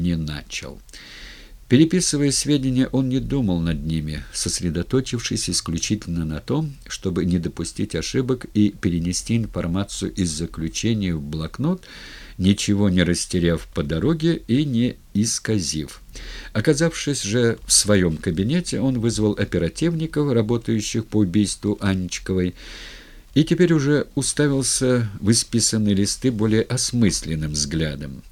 не начал. Переписывая сведения, он не думал над ними, сосредоточившись исключительно на том, чтобы не допустить ошибок и перенести информацию из заключения в блокнот, ничего не растеряв по дороге и не исказив. Оказавшись же в своем кабинете, он вызвал оперативников, работающих по убийству Анечковой, и теперь уже уставился в исписанные листы более осмысленным взглядом.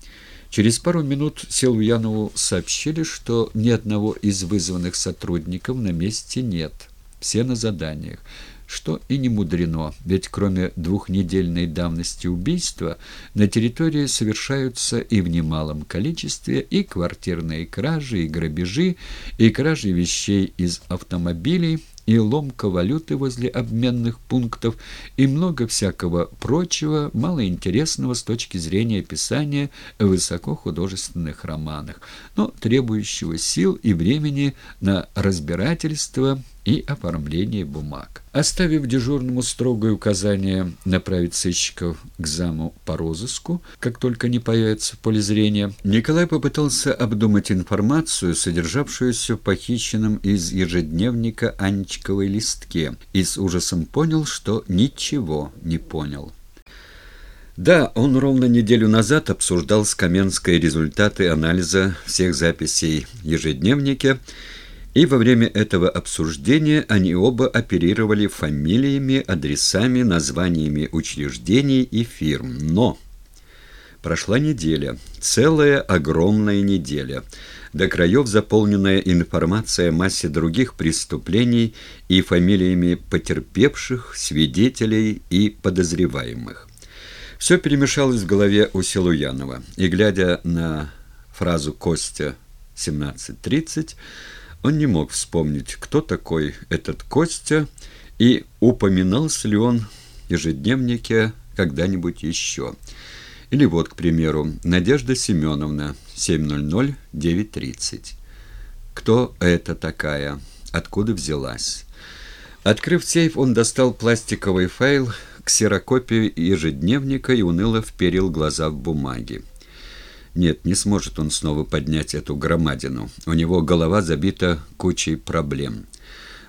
Через пару минут Силуянову сообщили, что ни одного из вызванных сотрудников на месте нет. Все на заданиях. Что и не мудрено, ведь кроме двухнедельной давности убийства на территории совершаются и в немалом количестве и квартирные кражи, и грабежи, и кражи вещей из автомобилей, и ломка валюты возле обменных пунктов, и много всякого прочего, малоинтересного с точки зрения писания высокохудожественных романах, но требующего сил и времени на разбирательство и оформление бумаг. Оставив дежурному строгое указание направить сыщиков к заму по розыску, как только не появится в поле зрения, Николай попытался обдумать информацию, содержавшуюся в похищенном из ежедневника Анечковой листке, и с ужасом понял, что ничего не понял. Да, он ровно неделю назад обсуждал с Каменской результаты анализа всех записей ежедневнике, и во время этого обсуждения они оба оперировали фамилиями, адресами, названиями учреждений и фирм. Но прошла неделя, целая огромная неделя, до краев заполненная информацией о массе других преступлений и фамилиями потерпевших, свидетелей и подозреваемых. Все перемешалось в голове у Силуянова, и, глядя на фразу «Костя 17.30», он не мог вспомнить, кто такой этот Костя, и упоминался ли он в ежедневнике когда-нибудь еще. Или вот, к примеру, Надежда Семеновна, 700-930. Кто это такая? Откуда взялась? Открыв сейф, он достал пластиковый файл, ксерокопию ежедневника и уныло вперил глаза в бумаги. Нет, не сможет он снова поднять эту громадину. У него голова забита кучей проблем.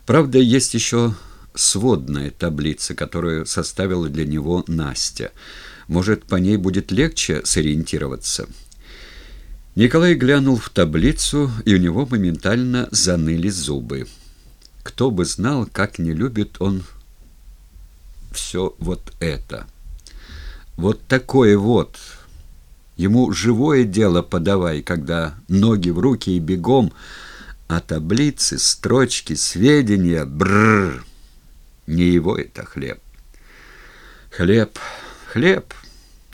Правда, есть еще сводная таблица, которую составила для него Настя. Может, по ней будет легче сориентироваться? Николай глянул в таблицу, и у него моментально заныли зубы. Кто бы знал, как не любит он все вот это. Вот такое вот Ему живое дело подавай, когда ноги в руки и бегом, а таблицы, строчки, сведения, бррр, не его это хлеб. Хлеб, хлеб,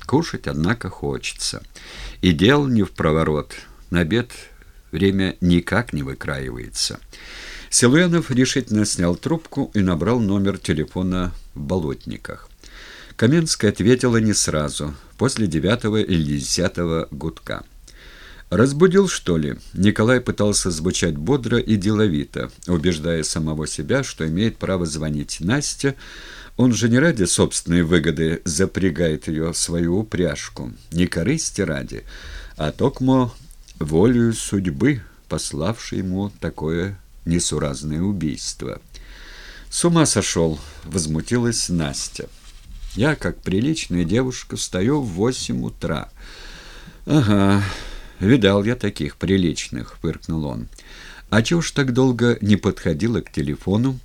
кушать, однако, хочется. И дел не в проворот, на обед время никак не выкраивается. Силуянов решительно снял трубку и набрал номер телефона в Болотниках. Каменская ответила не сразу, после девятого или десятого гудка. «Разбудил, что ли?» Николай пытался звучать бодро и деловито, убеждая самого себя, что имеет право звонить Насте. Он же не ради собственной выгоды запрягает ее в свою упряжку, не корысти ради, а токмо волею судьбы, пославшей ему такое несуразное убийство. «С ума сошел!» — возмутилась Настя. Я, как приличная девушка, встаю в восемь утра. «Ага, видал я таких приличных», — фыркнул он. «А чего ж так долго не подходила к телефону?»